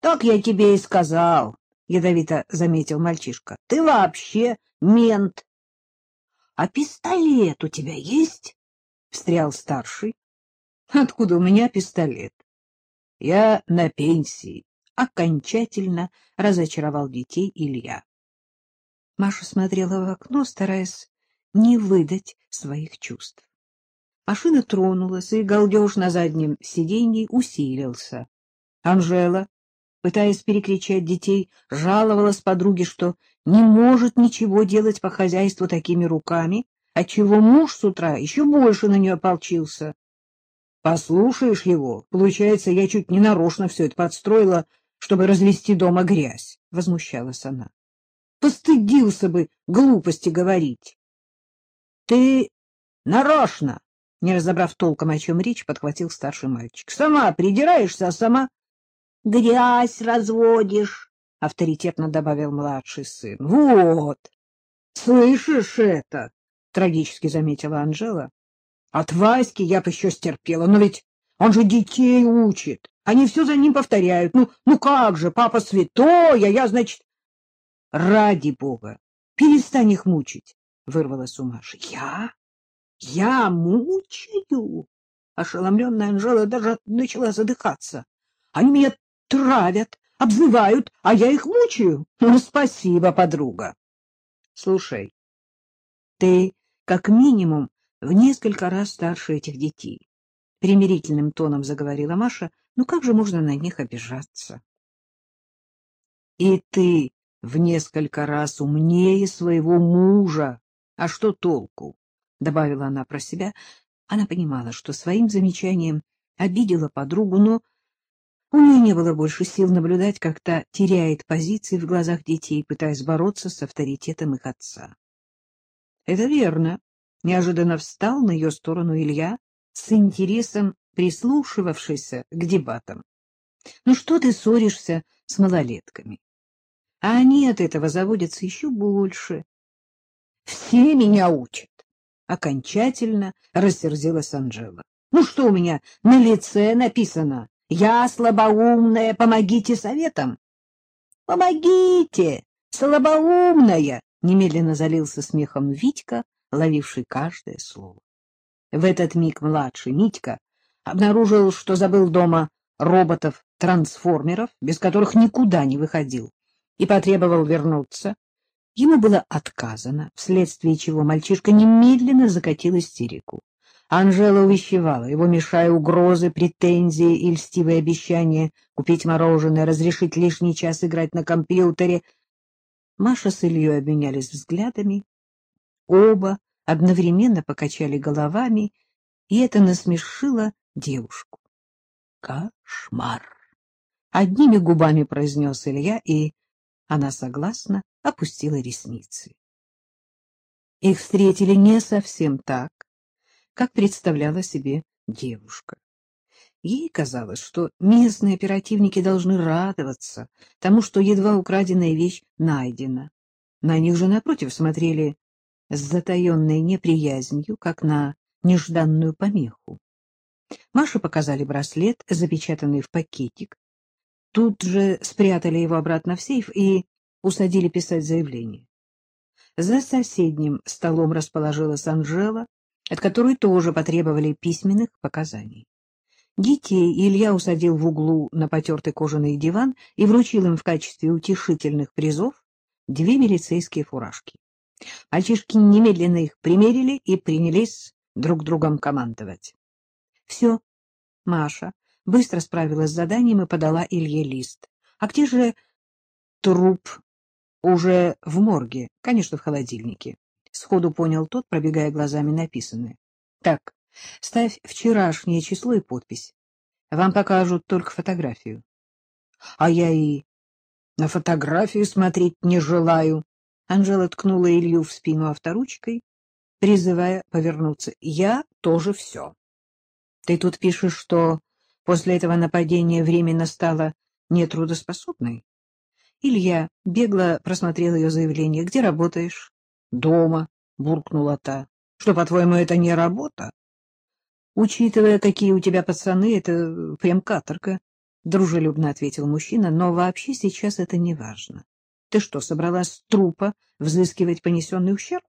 — Так я тебе и сказал, — ядовито заметил мальчишка. — Ты вообще мент. — А пистолет у тебя есть? — встрял старший. — Откуда у меня пистолет? — Я на пенсии. Окончательно разочаровал детей Илья. Маша смотрела в окно, стараясь не выдать своих чувств. Машина тронулась, и галдеж на заднем сиденье усилился. Анжела, пытаясь перекричать детей, жаловалась подруге, что не может ничего делать по хозяйству такими руками, отчего муж с утра еще больше на нее ополчился. — Послушаешь его, получается, я чуть не нарочно все это подстроила, чтобы развести дома грязь, — возмущалась она. — Постыдился бы глупости говорить. — Ты нарочно, не разобрав толком, о чем речь, подхватил старший мальчик. — Сама придираешься, а сама — Грязь разводишь, — авторитетно добавил младший сын. — Вот! Слышишь это? — трагически заметила Анжела. — От Васьки я бы еще стерпела, но ведь он же детей учит. Они все за ним повторяют. Ну, ну как же, папа святой, а я, значит... — Ради бога, перестань их мучить, — вырвалась у Маши. — Я? Я мучаю? Ошеломленная Анжела даже начала задыхаться. Они меня травят, обзывают, а я их мучаю. Ну, спасибо, подруга. Слушай, ты как минимум в несколько раз старше этих детей. Примирительным тоном заговорила Маша. Ну как же можно на них обижаться? И ты в несколько раз умнее своего мужа. А что толку? Добавила она про себя. Она понимала, что своим замечанием обидела подругу, но у нее не было больше сил наблюдать, как та теряет позиции в глазах детей, пытаясь бороться с авторитетом их отца. — Это верно. Неожиданно встал на ее сторону Илья, с интересом прислушивавшийся к дебатам. — Ну что ты ссоришься с малолетками? А они от этого заводятся еще больше. — Все меня учат. Окончательно рассердилась Анжела. — Ну что у меня на лице написано? Я слабоумная, помогите советом. Помогите, слабоумная, немедленно залился смехом Витька, ловивший каждое слово. В этот миг младший Митька обнаружил, что забыл дома роботов-трансформеров, без которых никуда не выходил, и потребовал вернуться. Ему было отказано, вследствие чего мальчишка немедленно закатил истерику. Анжела увещевала его, мешая угрозы, претензии и льстивые обещания купить мороженое, разрешить лишний час играть на компьютере. Маша с Ильей обменялись взглядами. Оба одновременно покачали головами, и это насмешило девушку. «Кошмар!» — одними губами произнес Илья, и она согласно опустила ресницы. Их встретили не совсем так, как представляла себе девушка. Ей казалось, что местные оперативники должны радоваться тому, что едва украденная вещь найдена. На них же, напротив, смотрели с затаенной неприязнью, как на нежданную помеху. Маше показали браслет, запечатанный в пакетик. Тут же спрятали его обратно в сейф и усадили писать заявление. За соседним столом расположилась Анжела, от которой тоже потребовали письменных показаний. Детей Илья усадил в углу на потертый кожаный диван и вручил им в качестве утешительных призов две милицейские фуражки. Мальчишки немедленно их примерили и принялись друг другом командовать. Все, Маша быстро справилась с заданием и подала Илье лист. А где же труп? Уже в морге, конечно, в холодильнике. — сходу понял тот, пробегая глазами написанное. — Так, ставь вчерашнее число и подпись. Вам покажут только фотографию. — А я и на фотографию смотреть не желаю. Анжела ткнула Илью в спину авторучкой, призывая повернуться. — Я тоже все. Ты тут пишешь, что после этого нападения временно стала нетрудоспособной? Илья бегло просмотрел ее заявление. — Где работаешь? Дома, буркнула та. Что, по-твоему, это не работа? Учитывая, какие у тебя пацаны, это прям каторга. — дружелюбно ответил мужчина, — но вообще сейчас это не важно. Ты что, собралась с трупа взыскивать понесенный ущерб?